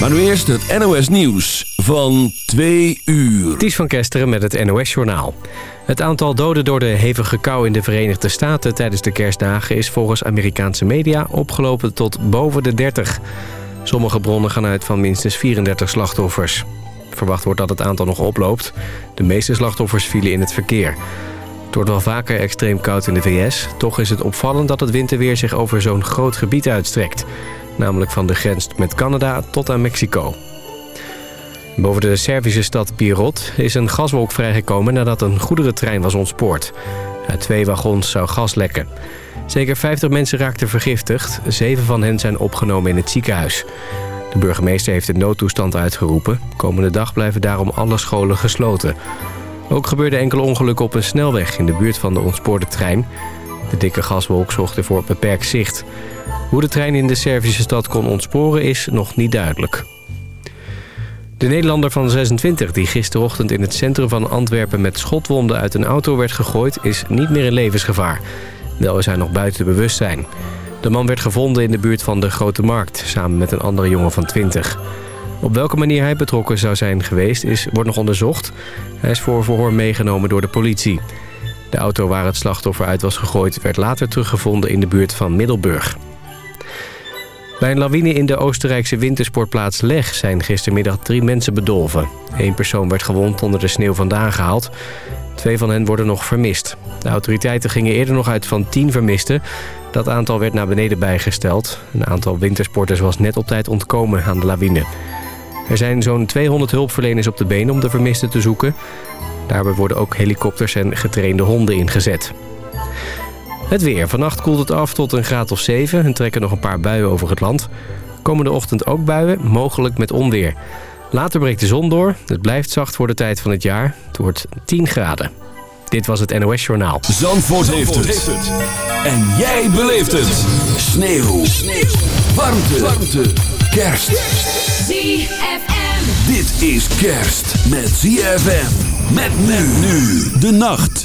Maar nu eerst het NOS Nieuws van 2 uur. Ties van Kesteren met het NOS Journaal. Het aantal doden door de hevige kou in de Verenigde Staten tijdens de kerstdagen... is volgens Amerikaanse media opgelopen tot boven de 30. Sommige bronnen gaan uit van minstens 34 slachtoffers. Verwacht wordt dat het aantal nog oploopt. De meeste slachtoffers vielen in het verkeer. Het wordt wel vaker extreem koud in de VS. Toch is het opvallend dat het winterweer zich over zo'n groot gebied uitstrekt. Namelijk van de grens met Canada tot aan Mexico. Boven de Servische stad Pirot is een gaswolk vrijgekomen nadat een goederentrein was ontspoord. Uit twee wagons zou gas lekken. Zeker 50 mensen raakten vergiftigd. Zeven van hen zijn opgenomen in het ziekenhuis. De burgemeester heeft de noodtoestand uitgeroepen. Komende dag blijven daarom alle scholen gesloten. Ook gebeurden enkele ongelukken op een snelweg in de buurt van de ontspoorde trein. De dikke gaswolk zorgde voor beperkt zicht. Hoe de trein in de Servische stad kon ontsporen is nog niet duidelijk. De Nederlander van 26 die gisterochtend in het centrum van Antwerpen... met schotwonden uit een auto werd gegooid, is niet meer in levensgevaar. Wel is hij nog buiten bewustzijn. De man werd gevonden in de buurt van de Grote Markt... samen met een andere jongen van 20. Op welke manier hij betrokken zou zijn geweest is, wordt nog onderzocht. Hij is voor verhoor meegenomen door de politie. De auto waar het slachtoffer uit was gegooid... werd later teruggevonden in de buurt van Middelburg. Bij een lawine in de Oostenrijkse wintersportplaats Leg zijn gistermiddag drie mensen bedolven. Eén persoon werd gewond onder de sneeuw vandaan gehaald. Twee van hen worden nog vermist. De autoriteiten gingen eerder nog uit van tien vermisten. Dat aantal werd naar beneden bijgesteld. Een aantal wintersporters was net op tijd ontkomen aan de lawine. Er zijn zo'n 200 hulpverleners op de been om de vermisten te zoeken. Daarbij worden ook helikopters en getrainde honden ingezet. Het weer. Vannacht koelt het af tot een graad of 7 en trekken nog een paar buien over het land. Komende ochtend ook buien, mogelijk met onweer. Later breekt de zon door. Het blijft zacht voor de tijd van het jaar. Het wordt 10 graden. Dit was het NOS Journaal. Zandvoort, heeft, het. En jij beleeft het. Sneeuw. Sneeuw. Warmte. Warmte. Kerst. ZFM. Dit is kerst met ZFM. Met men nu de nacht.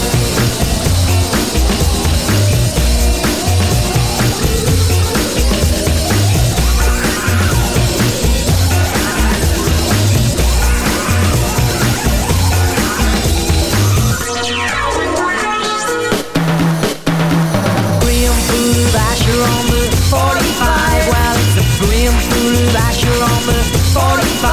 blue, blue, blue, blue, blue,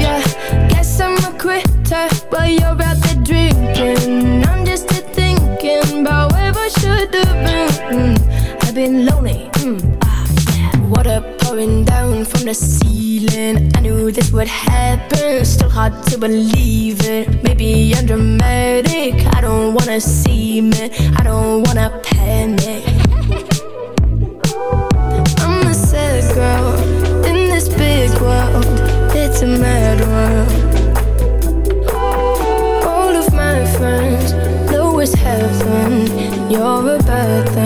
yeah Guess I'm a quitter But you're out there drinking. I'm just here thinking About where I should have been. I've been lonely mm. Ah, Water pouring down from the ceiling. I knew this would happen Still hard to believe it. Maybe I'm dramatic I don't wanna see me I don't wanna panic. You're a bad thing.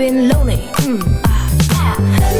been lonely. Mm.